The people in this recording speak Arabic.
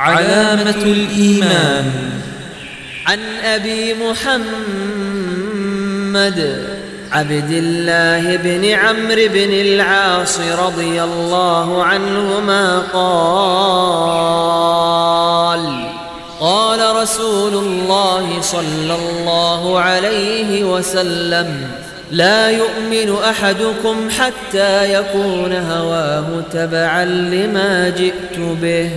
علامة الإيمان. عن أبي محمد عبد الله بن عمرو بن العاص رضي الله عنهما قال قال رسول الله صلى الله عليه وسلم لا يؤمن أحدكم حتى يكون هواه تبعا لما جئت به.